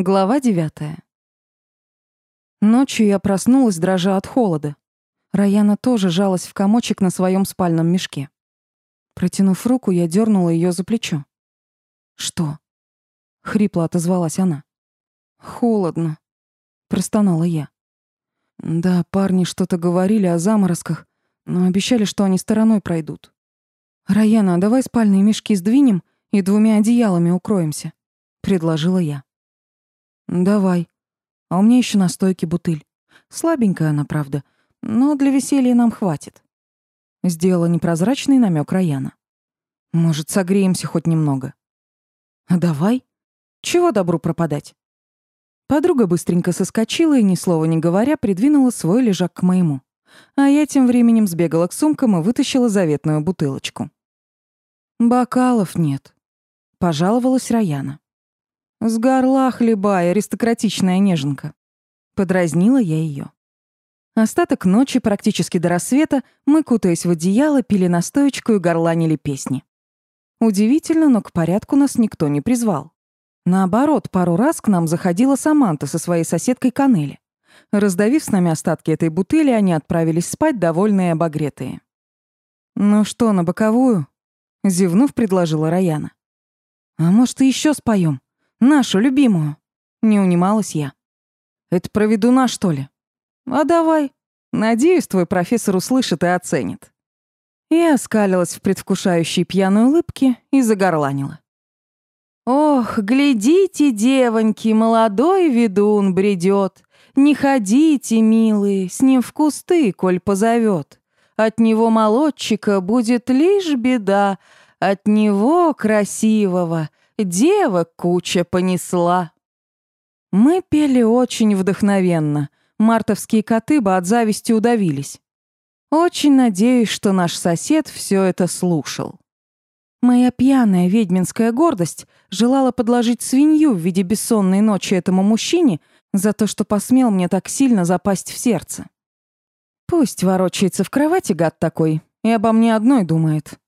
Глава девятая. Ночью я проснулась, дрожа от холода. Раяна тоже жалась в комочек на своем спальном мешке. Протянув руку, я дернула ее за плечо. «Что?» — хрипло отозвалась она. «Холодно», — простонала я. «Да, парни что-то говорили о заморозках, но обещали, что они стороной пройдут. Раяна, давай спальные мешки сдвинем и двумя одеялами укроемся», — предложила я. «Давай. А у меня еще на стойке бутыль. Слабенькая она, правда, но для веселья нам хватит». Сделала непрозрачный намек Раяна. «Может, согреемся хоть немного?» «А давай. Чего добру пропадать?» Подруга быстренько соскочила и, ни слова не говоря, придвинула свой лежак к моему. А я тем временем сбегала к сумкам и вытащила заветную бутылочку. «Бокалов нет», — пожаловалась Раяна. «С горла хлебай, аристократичная неженка». Подразнила я ее. Остаток ночи, практически до рассвета, мы, кутаясь в одеяло, пили настоечку и горланили песни. Удивительно, но к порядку нас никто не призвал. Наоборот, пару раз к нам заходила Саманта со своей соседкой Канели. Раздавив с нами остатки этой бутыли, они отправились спать, довольные и обогретые. «Ну что, на боковую?» — зевнув, предложила Раяна. «А может, и еще споем? Нашу любимую. Не унималась я. Это про ведуна, что ли? А давай. Надеюсь, твой профессор услышит и оценит. Я оскалилась в предвкушающей пьяной улыбке и загорланила. Ох, глядите, девоньки, молодой ведун бредет. Не ходите, милые, с ним в кусты, коль позовет. От него молодчика будет лишь беда, от него красивого девок куча понесла. Мы пели очень вдохновенно. Мартовские коты бы от зависти удавились. Очень надеюсь, что наш сосед все это слушал. Моя пьяная ведьминская гордость желала подложить свинью в виде бессонной ночи этому мужчине за то, что посмел мне так сильно запасть в сердце. Пусть ворочается в кровати гад такой и обо мне одной думает.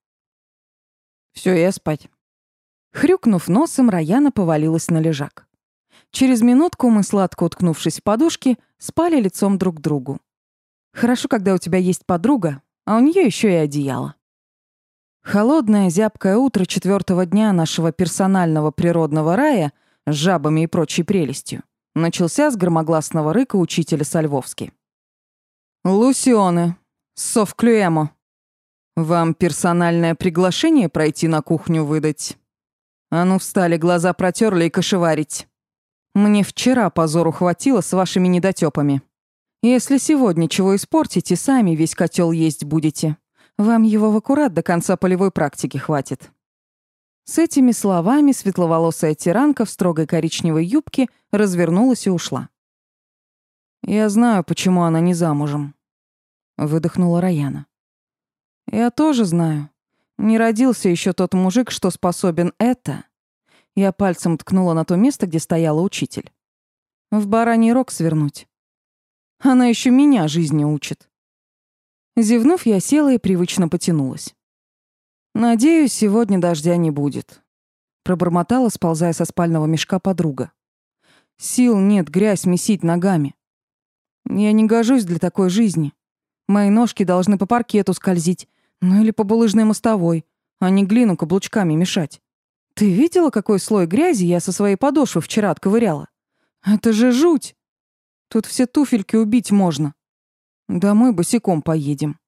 Все, я спать. Хрюкнув носом, Раяна повалилась на лежак. Через минутку мы, сладко уткнувшись в подушки, спали лицом друг к другу. Хорошо, когда у тебя есть подруга, а у нее еще и одеяло. Холодное, зябкое утро четвертого дня нашего персонального природного рая с жабами и прочей прелестью начался с громогласного рыка учителя Сальвовски. «Лусионы, совклюэмо, вам персональное приглашение пройти на кухню выдать?» А ну встали, глаза протерли и кошеварить. Мне вчера позору хватило с вашими недотёпами. Если сегодня чего испортите, сами весь котел есть будете. Вам его в аккурат до конца полевой практики хватит». С этими словами светловолосая тиранка в строгой коричневой юбке развернулась и ушла. «Я знаю, почему она не замужем», — выдохнула Раяна. «Я тоже знаю. Не родился еще тот мужик, что способен это. Я пальцем ткнула на то место, где стояла учитель. В бараний рог свернуть. Она еще меня жизни учит. Зевнув, я села и привычно потянулась. «Надеюсь, сегодня дождя не будет», — пробормотала, сползая со спального мешка подруга. «Сил нет грязь месить ногами. Я не гожусь для такой жизни. Мои ножки должны по паркету скользить, ну или по булыжной мостовой, а не глину каблучками мешать. Ты видела, какой слой грязи я со своей подошвы вчера отковыряла? Это же жуть! Тут все туфельки убить можно. Домой босиком поедем.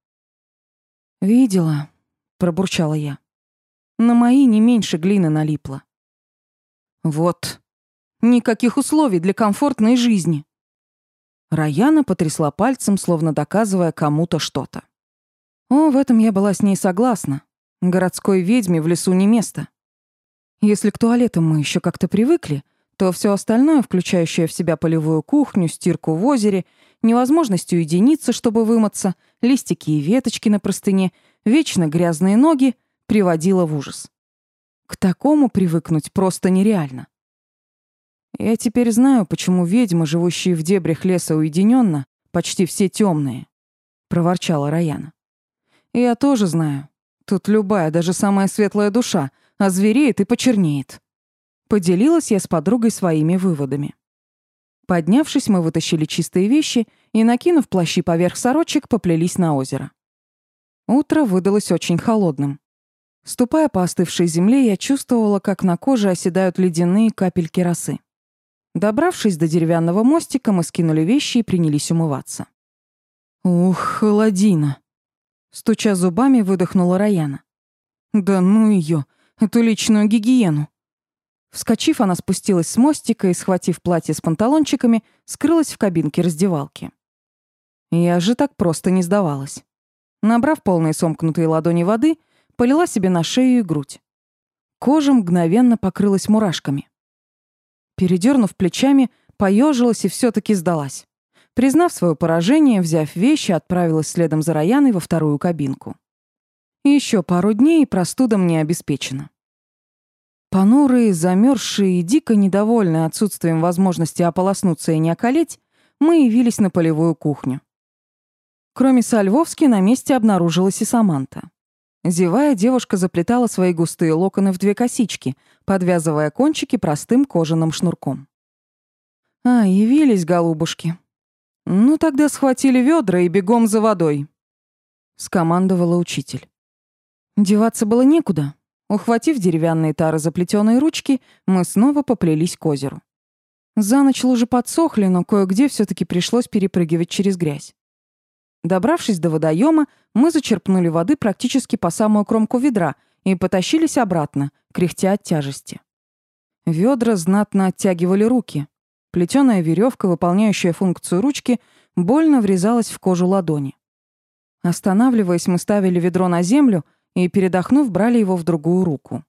Видела, пробурчала я. На мои не меньше глины налипло. Вот. Никаких условий для комфортной жизни. Раяна потрясла пальцем, словно доказывая кому-то что-то. О, в этом я была с ней согласна. Городской ведьме в лесу не место. Если к туалетам мы еще как-то привыкли, то все остальное, включающее в себя полевую кухню, стирку в озере, невозможность уединиться, чтобы вымыться, листики и веточки на простыне, вечно грязные ноги, приводило в ужас. К такому привыкнуть просто нереально. Я теперь знаю, почему ведьмы, живущие в дебрях леса уединенно, почти все темные, проворчала Раяна. Я тоже знаю. Тут любая, даже самая светлая душа озвереет и почернеет. Поделилась я с подругой своими выводами. Поднявшись, мы вытащили чистые вещи и, накинув плащи поверх сорочек, поплелись на озеро. Утро выдалось очень холодным. Ступая по остывшей земле, я чувствовала, как на коже оседают ледяные капельки росы. Добравшись до деревянного мостика, мы скинули вещи и принялись умываться. «Ух, холодина!» Стуча зубами, выдохнула Раяна. «Да ну ее, эту личную гигиену!» Вскочив, она спустилась с мостика и, схватив платье с панталончиками, скрылась в кабинке раздевалки. Я же так просто не сдавалась. Набрав полные сомкнутые ладони воды, полила себе на шею и грудь. Кожа мгновенно покрылась мурашками. Передернув плечами, поежилась и все таки сдалась. Признав свое поражение, взяв вещи, отправилась следом за Раяной во вторую кабинку. Еще пару дней, простуда мне обеспечена. Понурые, замерзшие и дико недовольные отсутствием возможности ополоснуться и не околеть, мы явились на полевую кухню. Кроме Сальвовски, на месте обнаружилась и Саманта. Зевая, девушка заплетала свои густые локоны в две косички, подвязывая кончики простым кожаным шнурком. «А, явились, голубушки. Ну, тогда схватили ведра и бегом за водой», — скомандовала учитель. Деваться было некуда. Ухватив деревянные тары заплетенные ручки, мы снова поплелись к озеру. За ночь лужи подсохли, но кое-где все таки пришлось перепрыгивать через грязь. Добравшись до водоема, мы зачерпнули воды практически по самую кромку ведра и потащились обратно, кряхтя от тяжести. Ведра знатно оттягивали руки. Плетеная веревка, выполняющая функцию ручки, больно врезалась в кожу ладони. Останавливаясь, мы ставили ведро на землю и, передохнув, брали его в другую руку.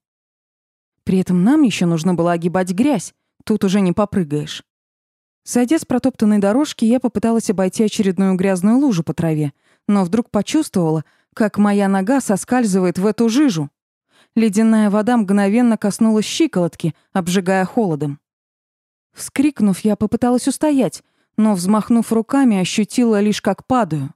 При этом нам еще нужно было огибать грязь, тут уже не попрыгаешь. Сойдя с протоптанной дорожки, я попыталась обойти очередную грязную лужу по траве, но вдруг почувствовала, как моя нога соскальзывает в эту жижу. Ледяная вода мгновенно коснулась щиколотки, обжигая холодом. Вскрикнув, я попыталась устоять, но, взмахнув руками, ощутила лишь, как падаю.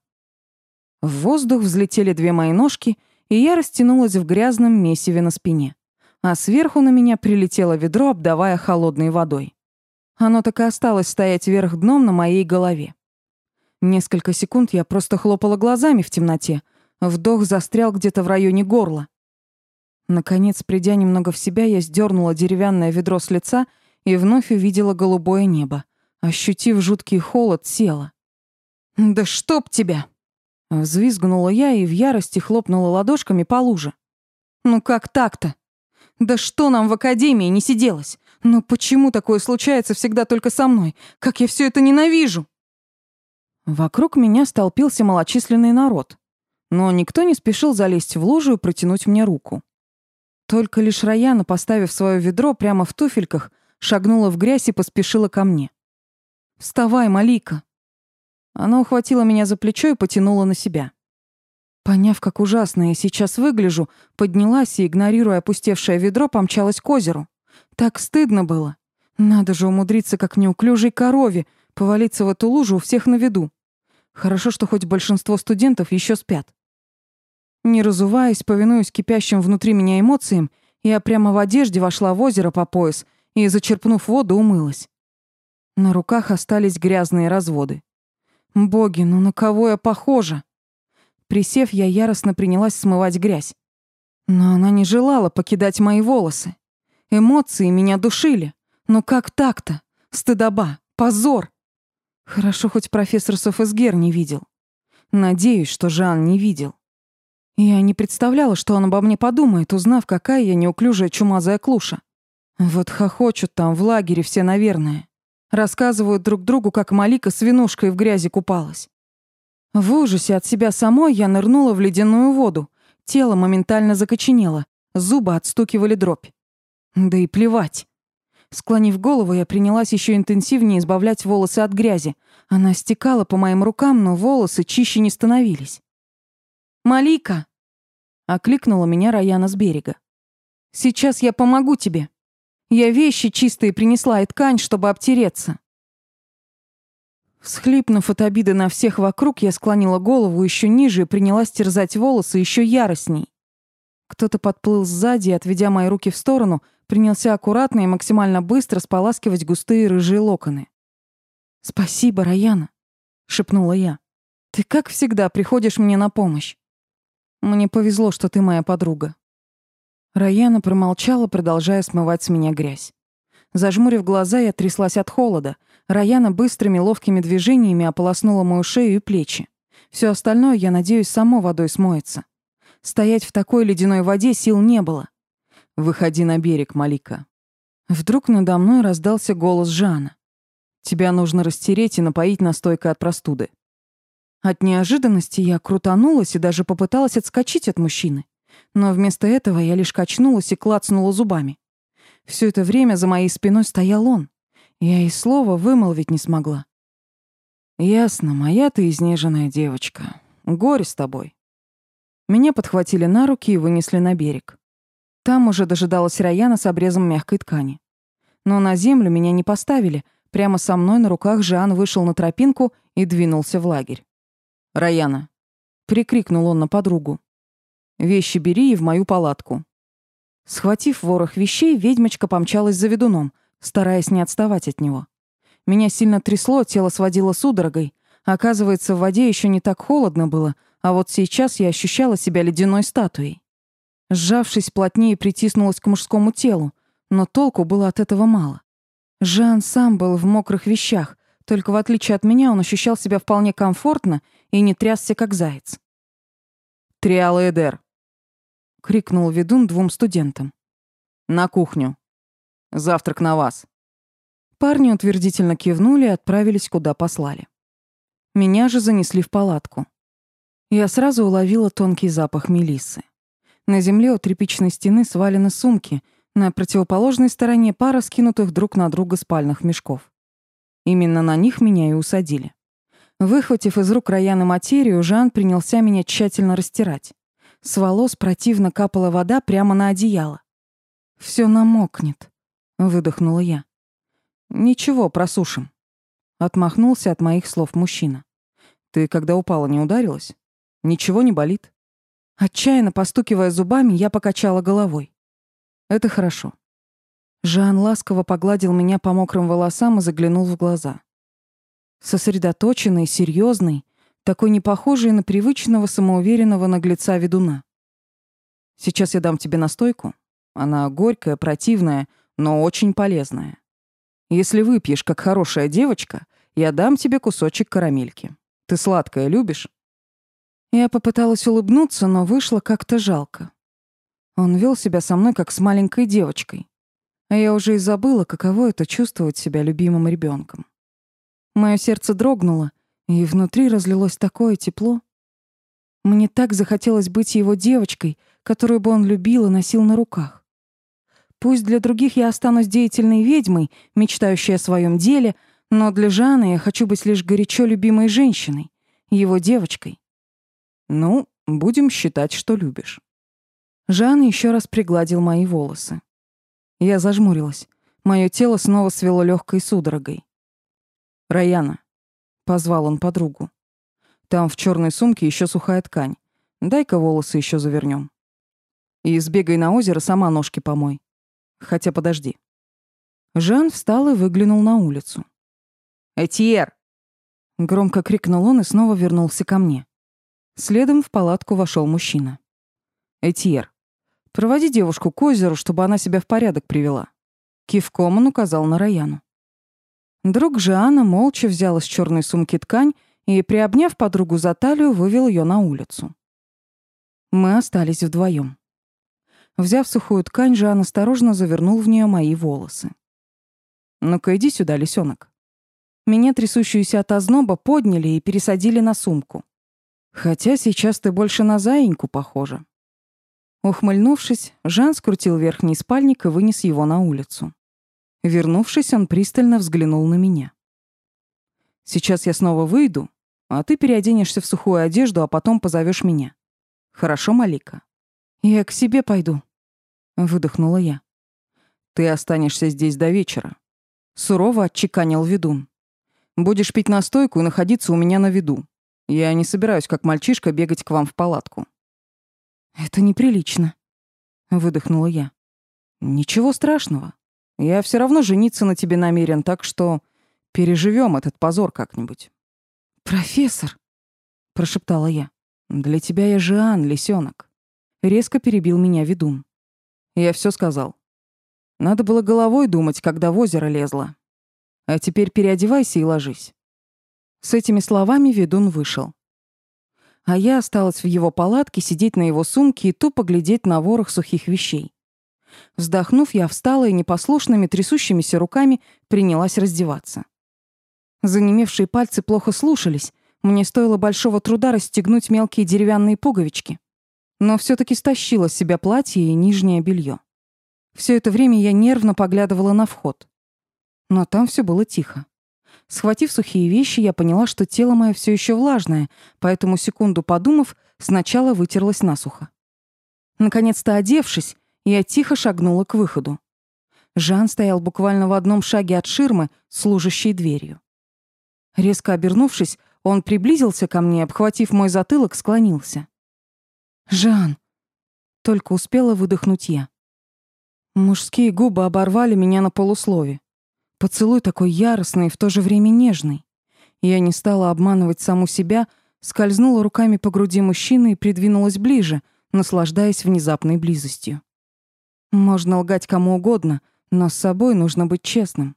В воздух взлетели две мои ножки, и я растянулась в грязном месиве на спине. А сверху на меня прилетело ведро, обдавая холодной водой. Оно так и осталось стоять вверх дном на моей голове. Несколько секунд я просто хлопала глазами в темноте. Вдох застрял где-то в районе горла. Наконец, придя немного в себя, я сдернула деревянное ведро с лица и вновь увидела голубое небо. Ощутив жуткий холод, села. «Да чтоб тебя!» Взвизгнула я и в ярости хлопнула ладошками по луже. «Ну как так-то? Да что нам в академии не сиделось? Но почему такое случается всегда только со мной? Как я все это ненавижу!» Вокруг меня столпился малочисленный народ, но никто не спешил залезть в лужу и протянуть мне руку. Только лишь Раяна, поставив свое ведро прямо в туфельках, шагнула в грязь и поспешила ко мне. «Вставай, Малика!» Она ухватила меня за плечо и потянула на себя. Поняв, как ужасно я сейчас выгляжу, поднялась и, игнорируя опустевшее ведро, помчалась к озеру. Так стыдно было. Надо же умудриться, как неуклюжей корове, повалиться в эту лужу у всех на виду. Хорошо, что хоть большинство студентов еще спят. Не разуваясь, повинуясь кипящим внутри меня эмоциям, я прямо в одежде вошла в озеро по пояс и, зачерпнув воду, умылась. На руках остались грязные разводы. Боги, ну на кого я похожа? Присев, я яростно принялась смывать грязь. Но она не желала покидать мои волосы. Эмоции меня душили. Но как так-то? Стыдоба, позор. Хорошо, хоть профессор Софесгер не видел. Надеюсь, что Жан не видел. Я не представляла, что он обо мне подумает, узнав, какая я неуклюжая чумазая клуша. Вот хохочут там в лагере все, наверное. Рассказывают друг другу, как Малика с винушкой в грязи купалась. В ужасе от себя самой я нырнула в ледяную воду. Тело моментально закоченело, зубы отстукивали дробь. Да и плевать. Склонив голову, я принялась еще интенсивнее избавлять волосы от грязи. Она стекала по моим рукам, но волосы чище не становились. «Малика!» — окликнула меня Раяна с берега. «Сейчас я помогу тебе. Я вещи чистые принесла и ткань, чтобы обтереться». Всхлипнув от обиды на всех вокруг, я склонила голову еще ниже и принялась терзать волосы еще яростней. Кто-то подплыл сзади, отведя мои руки в сторону, принялся аккуратно и максимально быстро споласкивать густые рыжие локоны. «Спасибо, Раяна», — шепнула я. «Ты, как всегда, приходишь мне на помощь. Мне повезло, что ты моя подруга». Раяна промолчала, продолжая смывать с меня грязь. Зажмурив глаза, я тряслась от холода. Раяна быстрыми ловкими движениями ополоснула мою шею и плечи. Все остальное, я надеюсь, само водой смоется. Стоять в такой ледяной воде сил не было. «Выходи на берег, Малика». Вдруг надо мной раздался голос Жана. «Тебя нужно растереть и напоить настойкой от простуды». От неожиданности я крутанулась и даже попыталась отскочить от мужчины. Но вместо этого я лишь качнулась и клацнула зубами. Все это время за моей спиной стоял он. Я и слова вымолвить не смогла. «Ясно, моя ты изнеженная девочка. Горе с тобой». Меня подхватили на руки и вынесли на берег. Там уже дожидалась Раяна с обрезом мягкой ткани. Но на землю меня не поставили. Прямо со мной на руках Жан вышел на тропинку и двинулся в лагерь. «Раяна!» — прикрикнул он на подругу. «Вещи бери и в мою палатку». Схватив ворох вещей, ведьмочка помчалась за ведуном, стараясь не отставать от него. Меня сильно трясло, тело сводило судорогой. Оказывается, в воде еще не так холодно было, а вот сейчас я ощущала себя ледяной статуей. Сжавшись плотнее, притиснулась к мужскому телу, но толку было от этого мало. Жан сам был в мокрых вещах, только в отличие от меня он ощущал себя вполне комфортно и не трясся, как заяц. «Триал Эдер!» — крикнул ведун двум студентам. «На кухню. Завтрак на вас». Парни утвердительно кивнули и отправились, куда послали. Меня же занесли в палатку. Я сразу уловила тонкий запах мелиссы. На земле у тряпичной стены свалены сумки, на противоположной стороне пара скинутых друг на друга спальных мешков. Именно на них меня и усадили. Выхватив из рук Раяна материю, Жан принялся меня тщательно растирать. С волос противно капала вода прямо на одеяло. Все намокнет», — выдохнула я. «Ничего, просушим». Отмахнулся от моих слов мужчина. «Ты, когда упала, не ударилась? Ничего не болит?» Отчаянно постукивая зубами, я покачала головой. «Это хорошо». Жан ласково погладил меня по мокрым волосам и заглянул в глаза. Сосредоточенный, серьезный, такой не похожий на привычного самоуверенного наглеца ведуна. «Сейчас я дам тебе настойку. Она горькая, противная, но очень полезная. Если выпьешь, как хорошая девочка, я дам тебе кусочек карамельки. Ты сладкое любишь?» Я попыталась улыбнуться, но вышло как-то жалко. Он вел себя со мной, как с маленькой девочкой. А я уже и забыла, каково это чувствовать себя любимым ребенком. Мое сердце дрогнуло, и внутри разлилось такое тепло. Мне так захотелось быть его девочкой, которую бы он любил и носил на руках. Пусть для других я останусь деятельной ведьмой, мечтающей о своем деле, но для Жана я хочу быть лишь горячо любимой женщиной, его девочкой. Ну, будем считать, что любишь. Жан еще раз пригладил мои волосы. Я зажмурилась. Мое тело снова свело легкой судорогой. Раяна, позвал он подругу. Там в черной сумке еще сухая ткань. Дай-ка волосы еще завернем. И сбегай на озеро, сама ножки помой. Хотя подожди. Жан встал и выглянул на улицу. «Этьер!» Громко крикнул он и снова вернулся ко мне. Следом в палатку вошел мужчина. «Этьер, проводи девушку к озеру, чтобы она себя в порядок привела». Кивком он указал на Раяну. Друг же Анна молча взял из черной сумки ткань и, приобняв подругу за талию, вывел ее на улицу. Мы остались вдвоем. Взяв сухую ткань, Жан осторожно завернул в нее мои волосы. «Ну-ка, иди сюда, лисенок». Меня, трясущуюся от озноба, подняли и пересадили на сумку. Хотя сейчас ты больше на заиньку похожа. Ухмыльнувшись, Жан скрутил верхний спальник и вынес его на улицу. Вернувшись, он пристально взглянул на меня. «Сейчас я снова выйду, а ты переоденешься в сухую одежду, а потом позовешь меня. Хорошо, Малика?» «Я к себе пойду», выдохнула я. Ты останешься здесь до вечера, сурово отчеканил ведун. Будешь пить настойку и находиться у меня на виду. Я не собираюсь, как мальчишка, бегать к вам в палатку. Это неприлично, выдохнула я. Ничего страшного. Я все равно жениться на тебе намерен, так что переживем этот позор как-нибудь. Профессор, прошептала я. Для тебя я Жан, лисенок. Резко перебил меня ведун. Я все сказал. Надо было головой думать, когда в озеро лезла. А теперь переодевайся и ложись. С этими словами ведун вышел. А я осталась в его палатке сидеть на его сумке и тупо глядеть на ворох сухих вещей. Вздохнув, я встала и непослушными трясущимися руками принялась раздеваться. Занемевшие пальцы плохо слушались, мне стоило большого труда расстегнуть мелкие деревянные пуговички. Но все таки стащила с себя платье и нижнее белье. Все это время я нервно поглядывала на вход. Но там все было тихо. Схватив сухие вещи, я поняла, что тело мое все еще влажное, поэтому, секунду подумав, сначала вытерлась насухо. Наконец-то одевшись, я тихо шагнула к выходу. Жан стоял буквально в одном шаге от ширмы, служащей дверью. Резко обернувшись, он приблизился ко мне, обхватив мой затылок, склонился. «Жан!» — только успела выдохнуть я. Мужские губы оборвали меня на полуслове. Поцелуй такой яростный и в то же время нежный. Я не стала обманывать саму себя, скользнула руками по груди мужчины и придвинулась ближе, наслаждаясь внезапной близостью. Можно лгать кому угодно, но с собой нужно быть честным.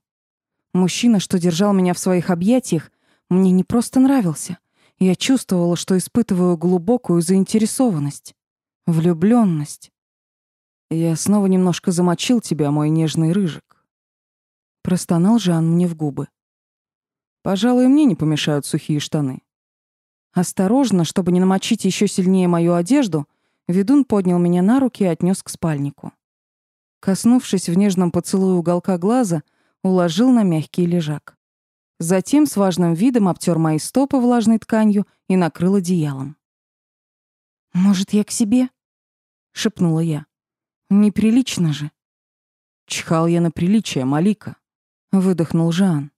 Мужчина, что держал меня в своих объятиях, мне не просто нравился. Я чувствовала, что испытываю глубокую заинтересованность, влюблённость. Я снова немножко замочил тебя, мой нежный рыжик. Простонал Жан мне в губы. Пожалуй, мне не помешают сухие штаны. Осторожно, чтобы не намочить еще сильнее мою одежду, ведун поднял меня на руки и отнес к спальнику. Коснувшись в нежном поцелуе уголка глаза, уложил на мягкий лежак. Затем с важным видом обтер мои стопы влажной тканью и накрыл одеялом. «Может, я к себе?» — шепнула я. «Неприлично же». «Чихал я на приличие, Малика», — выдохнул Жан.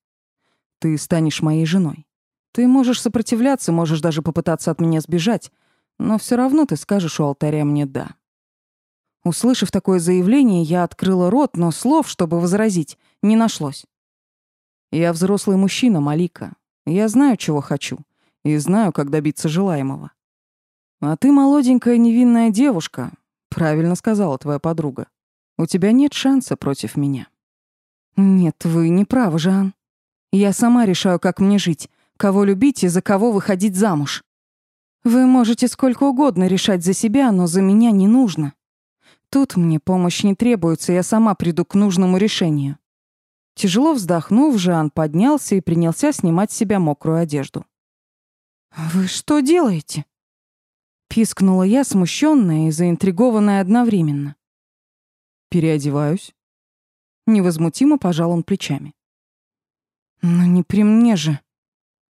«Ты станешь моей женой. Ты можешь сопротивляться, можешь даже попытаться от меня сбежать, но все равно ты скажешь у алтаря мне «да». Услышав такое заявление, я открыла рот, но слов, чтобы возразить, не нашлось. Я взрослый мужчина, Малика. Я знаю, чего хочу, и знаю, как добиться желаемого. А ты молоденькая невинная девушка, правильно сказала твоя подруга. У тебя нет шанса против меня. Нет, вы не правы, Жан. Я сама решаю, как мне жить, кого любить и за кого выходить замуж. Вы можете сколько угодно решать за себя, но за меня не нужно. Тут мне помощь не требуется, я сама приду к нужному решению. Тяжело вздохнув, Жан поднялся и принялся снимать с себя мокрую одежду. «Вы что делаете?» Пискнула я, смущенная и заинтригованная одновременно. «Переодеваюсь». Невозмутимо пожал он плечами. «Но не при мне же».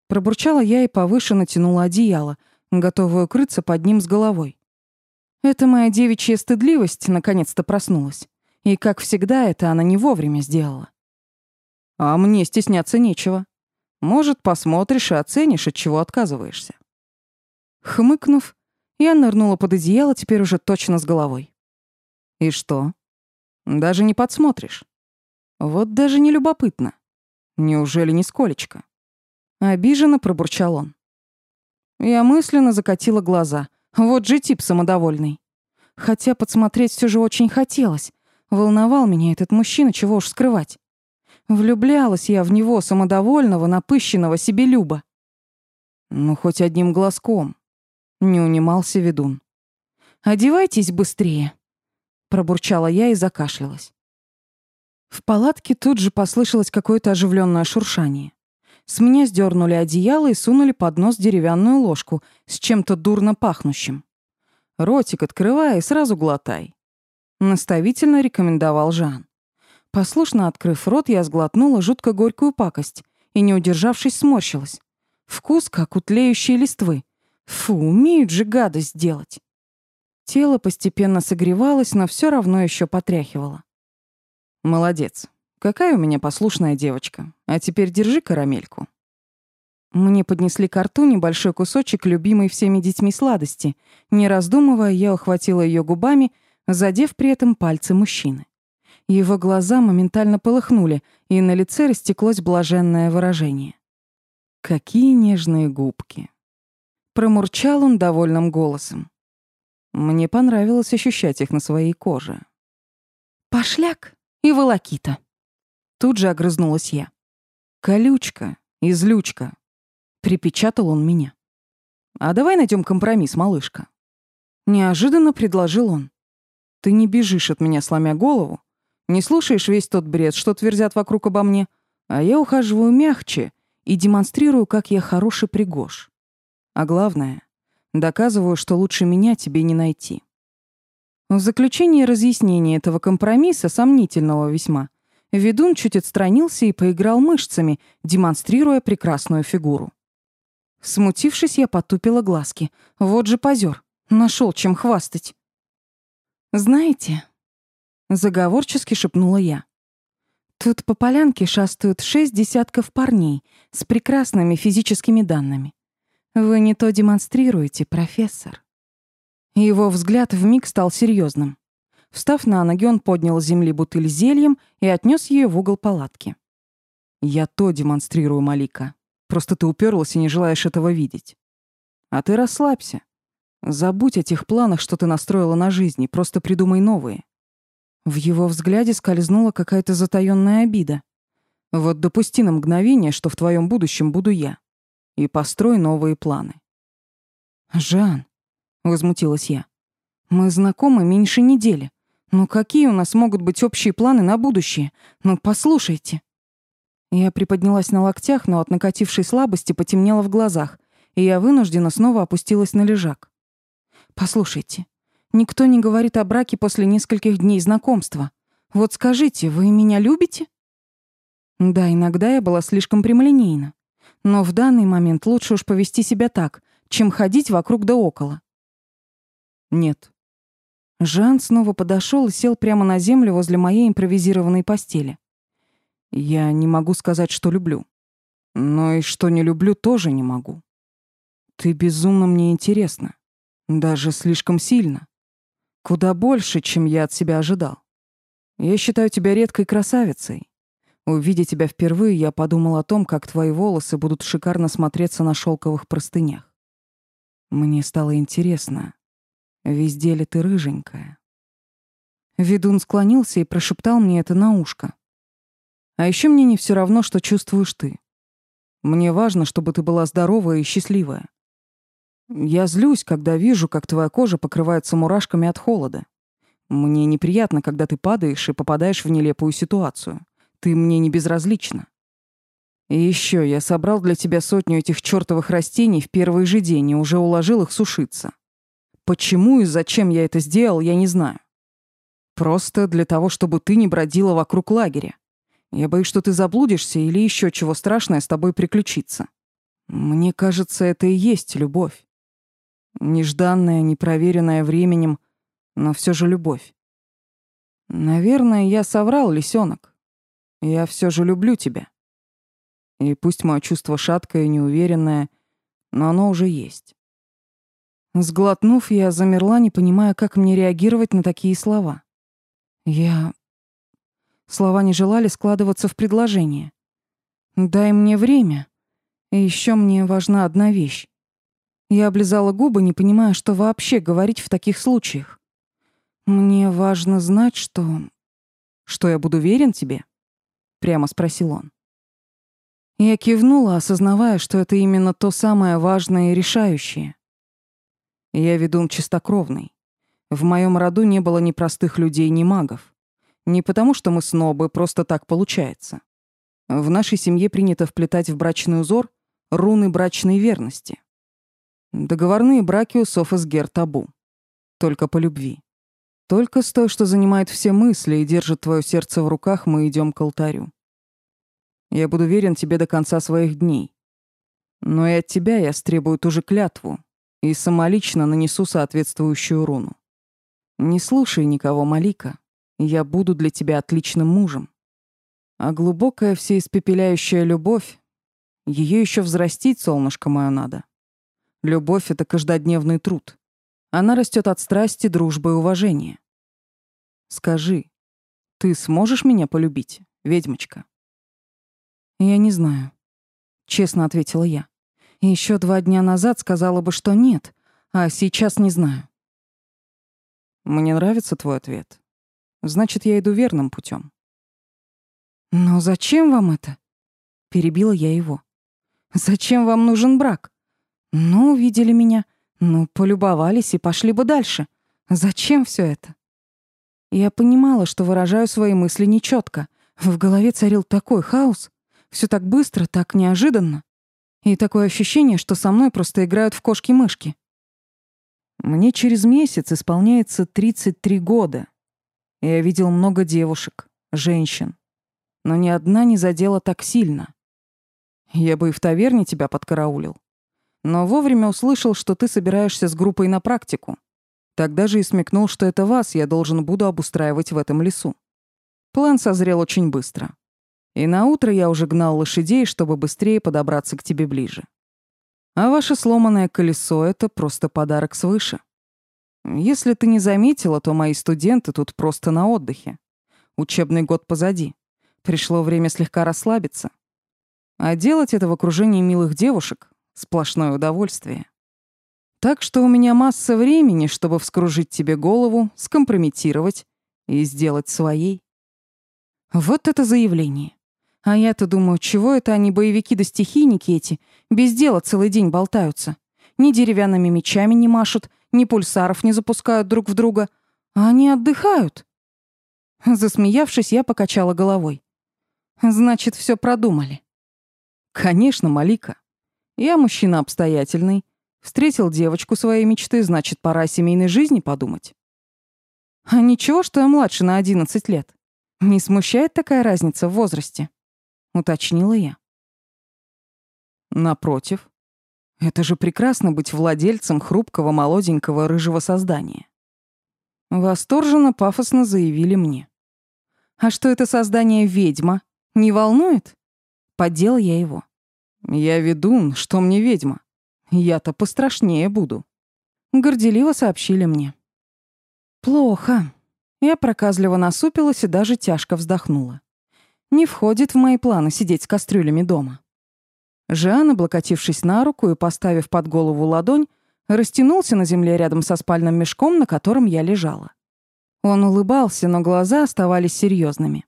Пробурчала я и повыше натянула одеяло, готовая укрыться под ним с головой. Эта моя девичья стыдливость наконец-то проснулась. И, как всегда, это она не вовремя сделала. А мне стесняться нечего. Может, посмотришь и оценишь, от чего отказываешься. Хмыкнув, я нырнула под одеяло теперь уже точно с головой. И что? Даже не подсмотришь? Вот даже не любопытно. Неужели не сколечко? Обиженно пробурчал он. Я мысленно закатила глаза — вот же тип самодовольный. Хотя подсмотреть все же очень хотелось. Волновал меня этот мужчина, чего уж скрывать. Влюблялась я в него, самодовольного, напыщенного себелюба. Ну, хоть одним глазком. Не унимался ведун. «Одевайтесь быстрее», — пробурчала я и закашлялась. В палатке тут же послышалось какое-то оживленное шуршание. С меня сдернули одеяло и сунули под нос деревянную ложку с чем-то дурно пахнущим. «Ротик открывай и сразу глотай», — наставительно рекомендовал Жан. Послушно открыв рот, я сглотнула жутко горькую пакость и, не удержавшись, сморщилась. Вкус, как у тлеющей листвы. Фу, умеют же гадость делать. Тело постепенно согревалось, но все равно еще потряхивало. «Молодец. Какая у меня послушная девочка. А теперь держи карамельку. Мне поднесли к рту небольшой кусочек любимой всеми детьми сладости. Не раздумывая, я ухватила ее губами, задев при этом пальцы мужчины. Его глаза моментально полыхнули, и на лице растеклось блаженное выражение. «Какие нежные губки!» Промурчал он довольным голосом. Мне понравилось ощущать их на своей коже. «Пошляк и волокита!» Тут же огрызнулась я. «Колючка, излючка!» Припечатал он меня. «А давай найдем компромисс, малышка». Неожиданно предложил он. «Ты не бежишь от меня, сломя голову, не слушаешь весь тот бред, что твердят вокруг обо мне, а я ухаживаю мягче и демонстрирую, как я хороший пригож. А главное, доказываю, что лучше меня тебе не найти». В заключении разъяснения этого компромисса, сомнительного весьма, ведун чуть отстранился и поиграл мышцами, демонстрируя прекрасную фигуру. Смутившись, я потупила глазки. Вот же позер, нашел чем хвастать. «Знаете...» — заговорчески шепнула я. «Тут по полянке шастают шесть десятков парней с прекрасными физическими данными. Вы не то демонстрируете, профессор». Его взгляд вмиг стал серьезным. Встав на ноги, он поднял с земли бутыль с зельем и отнес ее в угол палатки. «Я то демонстрирую, Малика. Просто ты уперлась и не желаешь этого видеть. А ты расслабься. Забудь о тех планах, что ты настроила на жизнь, просто придумай новые. В его взгляде скользнула какая-то затаённая обида. Вот допусти на мгновение, что в твоем будущем буду я. И построй новые планы. «Жан», — возмутилась я, — «мы знакомы меньше недели. Ну какие у нас могут быть общие планы на будущее? Ну послушайте». Я приподнялась на локтях, но от накатившей слабости потемнело в глазах, и я вынуждена снова опустилась на лежак. «Послушайте, никто не говорит о браке после нескольких дней знакомства. Вот скажите, вы меня любите?» Да, иногда я была слишком прямолинейна. Но в данный момент лучше уж повести себя так, чем ходить вокруг да около. Нет. Жан снова подошел и сел прямо на землю возле моей импровизированной постели. Я не могу сказать, что люблю. Но и что не люблю, тоже не могу. Ты безумно мне интересна. Даже слишком сильно. Куда больше, чем я от себя ожидал. Я считаю тебя редкой красавицей. Увидя тебя впервые, я подумал о том, как твои волосы будут шикарно смотреться на шелковых простынях. Мне стало интересно, везде ли ты рыженькая. Ведун склонился и прошептал мне это на ушко. А еще мне не все равно, что чувствуешь ты. Мне важно, чтобы ты была здоровая и счастливая. Я злюсь, когда вижу, как твоя кожа покрывается мурашками от холода. Мне неприятно, когда ты падаешь и попадаешь в нелепую ситуацию. Ты мне не безразлична. И еще я собрал для тебя сотню этих чертовых растений в первый же день и уже уложил их сушиться. Почему и зачем я это сделал, я не знаю. Просто для того, чтобы ты не бродила вокруг лагеря. Я боюсь, что ты заблудишься или еще чего страшное с тобой приключится. Мне кажется, это и есть любовь. Нежданная, непроверенная временем, но все же любовь. Наверное, я соврал, лисенок. Я все же люблю тебя. И пусть мое чувство шаткое и неуверенное, но оно уже есть. Сглотнув, я замерла, не понимая, как мне реагировать на такие слова. Я Слова не желали складываться в предложение. «Дай мне время. И еще мне важна одна вещь». Я облизала губы, не понимая, что вообще говорить в таких случаях. «Мне важно знать, что...» «Что я буду верен тебе?» — прямо спросил он. Я кивнула, осознавая, что это именно то самое важное и решающее. Я ведун чистокровный. В моем роду не было ни простых людей, ни магов. Не потому, что мы снобы, просто так получается. В нашей семье принято вплетать в брачный узор руны брачной верности. Договорные браки у Софа табу. Только по любви. Только с той, что занимает все мысли и держит твое сердце в руках, мы идем к алтарю. Я буду верен тебе до конца своих дней. Но и от тебя я стребую ту же клятву и самолично нанесу соответствующую руну. Не слушай никого, Малика. Я буду для тебя отличным мужем. А глубокая всеиспепеляющая любовь, ее еще взрастить, солнышко мое, надо. Любовь — это каждодневный труд. Она растет от страсти, дружбы и уважения. Скажи, Ты сможешь меня полюбить, ведьмочка? Я не знаю, честно ответила я. Еще два дня назад сказала бы, что нет, а сейчас не знаю. Мне нравится твой ответ. Значит, я иду верным путем. Но зачем вам это? Перебила я его. Зачем вам нужен брак? Ну, увидели меня, ну, полюбовались и пошли бы дальше. Зачем все это? Я понимала, что выражаю свои мысли нечетко. В голове царил такой хаос. Все так быстро, так неожиданно. И такое ощущение, что со мной просто играют в кошки-мышки. Мне через месяц исполняется 33 года. Я видел много девушек, женщин, но ни одна не задела так сильно. Я бы и в таверне тебя подкараулил. Но вовремя услышал, что ты собираешься с группой на практику. Тогда же и смекнул, что это вас я должен буду обустраивать в этом лесу. План созрел очень быстро. И на утро я уже гнал лошадей, чтобы быстрее подобраться к тебе ближе. А ваше сломанное колесо — это просто подарок свыше. Если ты не заметила, то мои студенты тут просто на отдыхе. Учебный год позади. Пришло время слегка расслабиться. А делать это в окружении милых девушек — сплошное удовольствие. Так что у меня масса времени, чтобы вскружить тебе голову, скомпрометировать и сделать своей. Вот это заявление. А я-то думаю, чего это они, боевики да стихийники эти, без дела целый день болтаются. Ни деревянными мечами не машут, ни пульсаров не запускают друг в друга. А они отдыхают. Засмеявшись, я покачала головой. Значит, все продумали. Конечно, Малика. Я мужчина обстоятельный. Встретил девочку своей мечты, значит, пора о семейной жизни подумать. А ничего, что я младше на 11 лет. Не смущает такая разница в возрасте? Уточнила я. Напротив, это же прекрасно быть владельцем хрупкого молоденького рыжего создания. Восторженно, пафосно заявили мне. А что это создание ведьма? Не волнует? Поддел я его. Я ведун, что мне ведьма? Я-то пострашнее буду. Горделиво сообщили мне. Плохо. Я проказливо насупилась и даже тяжко вздохнула. Не входит в мои планы сидеть с кастрюлями дома. Жан, облокотившись на руку и поставив под голову ладонь, растянулся на земле рядом со спальным мешком, на котором я лежала. Он улыбался, но глаза оставались серьезными.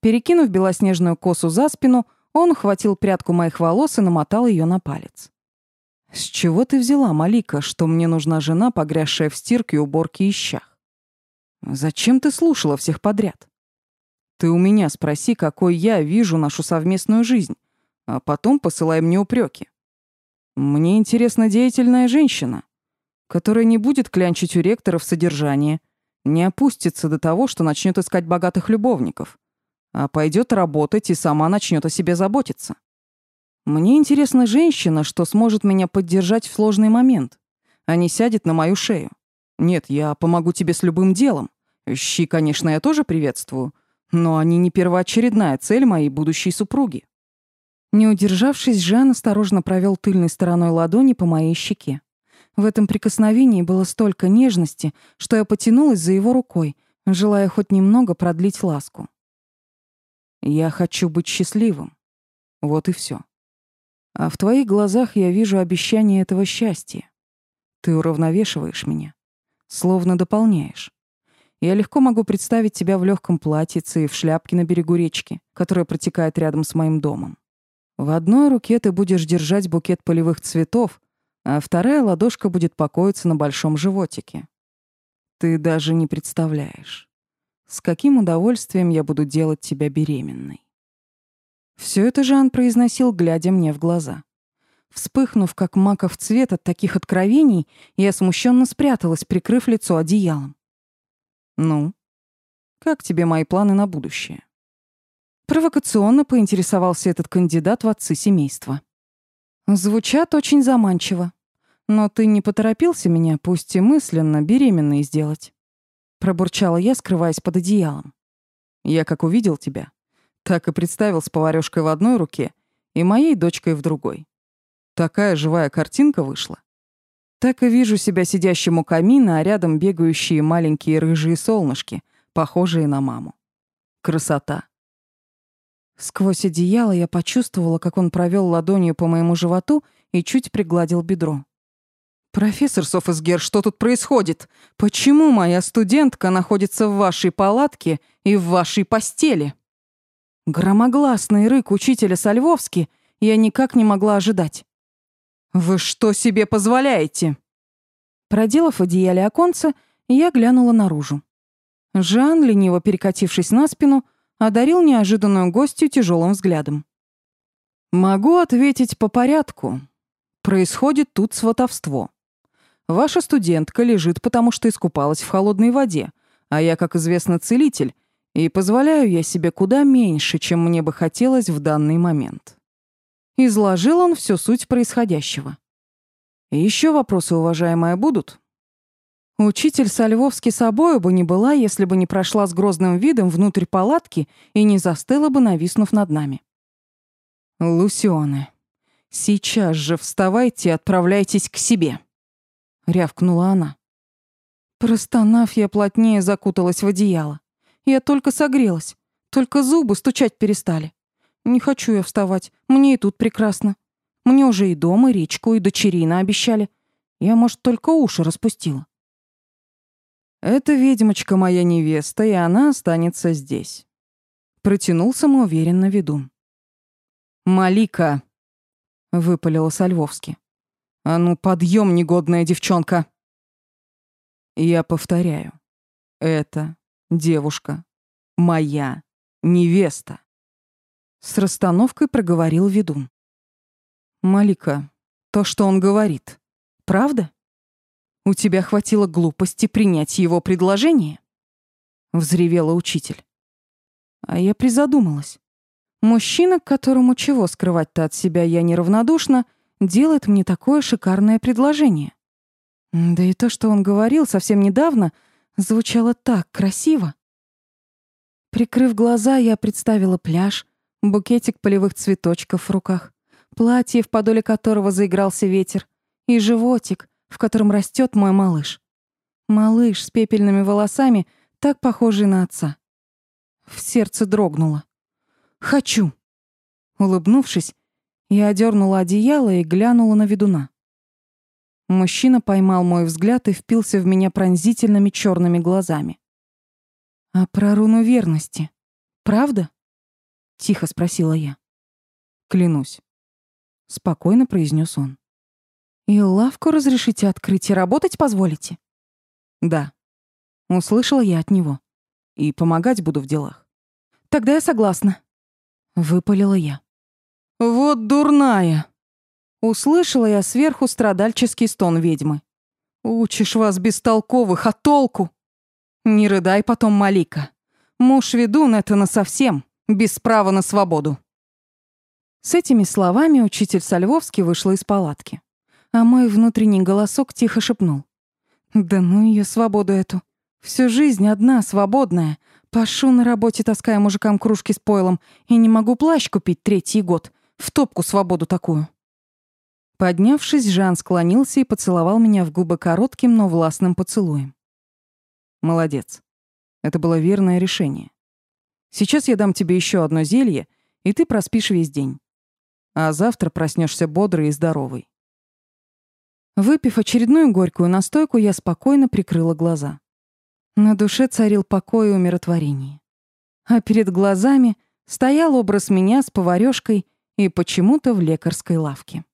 Перекинув белоснежную косу за спину, он ухватил прядку моих волос и намотал ее на палец. «С чего ты взяла, Малика, что мне нужна жена, погрязшая в стирке, уборке и щах? Зачем ты слушала всех подряд?» Ты у меня спроси, какой я вижу нашу совместную жизнь, а потом посылай мне упреки. Мне интересна деятельная женщина, которая не будет клянчить у ректора в содержании, не опустится до того, что начнет искать богатых любовников, а пойдет работать и сама начнет о себе заботиться. Мне интересна женщина, что сможет меня поддержать в сложный момент, а не сядет на мою шею. Нет, я помогу тебе с любым делом. Щи, конечно, я тоже приветствую — но они не первоочередная цель моей будущей супруги. Не удержавшись, Жан осторожно провел тыльной стороной ладони по моей щеке. В этом прикосновении было столько нежности, что я потянулась за его рукой, желая хоть немного продлить ласку. Я хочу быть счастливым. Вот и все. А в твоих глазах я вижу обещание этого счастья. Ты уравновешиваешь меня, словно дополняешь. Я легко могу представить тебя в легком платьице и в шляпке на берегу речки, которая протекает рядом с моим домом. В одной руке ты будешь держать букет полевых цветов, а вторая ладошка будет покоиться на большом животике. Ты даже не представляешь, с каким удовольствием я буду делать тебя беременной. Все это Жан произносил, глядя мне в глаза. Вспыхнув, как маков цвет от таких откровений, я смущенно спряталась, прикрыв лицо одеялом. «Ну, как тебе мои планы на будущее?» Провокационно поинтересовался этот кандидат в отцы семейства. «Звучат очень заманчиво. Но ты не поторопился меня, пусть и мысленно, беременной сделать?» Пробурчала я, скрываясь под одеялом. «Я как увидел тебя, так и представил с поварёшкой в одной руке и моей дочкой в другой. Такая живая картинка вышла. Так и вижу себя сидящим у камина, а рядом бегающие маленькие рыжие солнышки, похожие на маму. красота. Сквозь одеяло я почувствовала, как он провел ладонью по моему животу и чуть пригладил бедро. «Профессор Софесгер, что тут происходит? Почему моя студентка находится в вашей палатке и в вашей постели?» Громогласный рык учителя Сальвовски я никак не могла ожидать. «Вы что себе позволяете?» Проделав одеяле оконце, я глянула наружу. Жан, лениво перекатившись на спину, одарил неожиданную гостью тяжелым взглядом. «Могу ответить по порядку. Происходит тут сватовство. Ваша студентка лежит, потому что искупалась в холодной воде, а я, как известно, целитель, и позволяю я себе куда меньше, чем мне бы хотелось в данный момент». Изложил он всю суть происходящего. Еще вопросы, уважаемая, будут? Учитель Сальвовский собою бы не была, если бы не прошла с грозным видом внутрь палатки и не застыла бы, нависнув над нами. «Лусионы, сейчас же вставайте и отправляйтесь к себе», — рявкнула она. Простонав, я плотнее закуталась в одеяло. Я только согрелась, только зубы стучать перестали. Не хочу я вставать, мне и тут прекрасно. Мне уже и дом, и речку, и дочерина обещали. Я, может, только уши распустила. «Это ведьмочка моя невеста, и она останется здесь», — протянул самоуверенно ведун. «Малика», — выпалила Сальвовски. «А ну, подъем, негодная девчонка!» Я повторяю. Это девушка моя невеста. С расстановкой проговорил ведун. Малика, то, что он говорит, правда? У тебя хватило глупости принять его предложение? Взревела учитель. А я призадумалась. Мужчина, к которому чего скрывать-то от себя я неравнодушна, делает мне такое шикарное предложение. Да и то, что он говорил совсем недавно, звучало так красиво. Прикрыв глаза, я представила пляж, букетик полевых цветочков в руках, платье, в подоле которого заигрался ветер, и животик, в котором растет мой малыш. Малыш с пепельными волосами, так похожий на отца. В сердце дрогнуло. «Хочу!» Улыбнувшись, я одернула одеяло и глянула на ведуна. Мужчина поймал мой взгляд и впился в меня пронзительными черными глазами. «А про руну верности? Правда?» — тихо спросила я. «Клянусь», — спокойно произнес он. «И лавку разрешите открыть и работать позволите?» «Да», — услышала я от него. «И помогать буду в делах». «Тогда я согласна», — выпалила я. «Вот дурная!» Услышала я сверху страдальческий стон ведьмы. «Учишь вас бестолковых, а толку?» «Не рыдай потом, Малика. Муж ведун — это насовсем без права на свободу. С этими словами учитель Сальвовский вышла из палатки. А мой внутренний голосок тихо шепнул. «Да ну ее свободу эту. Всю жизнь одна, свободная. Пашу на работе, таская мужикам кружки с пойлом, и не могу плащ купить третий год. В топку свободу такую». Поднявшись, Жан склонился и поцеловал меня в губы коротким, но властным поцелуем. «Молодец. Это было верное решение. Сейчас я дам тебе еще одно зелье, и ты проспишь весь день. А завтра проснешься бодрый и здоровый. Выпив очередную горькую настойку, я спокойно прикрыла глаза. На душе царил покой и умиротворение. А перед глазами стоял образ меня с поварёшкой и почему-то в лекарской лавке.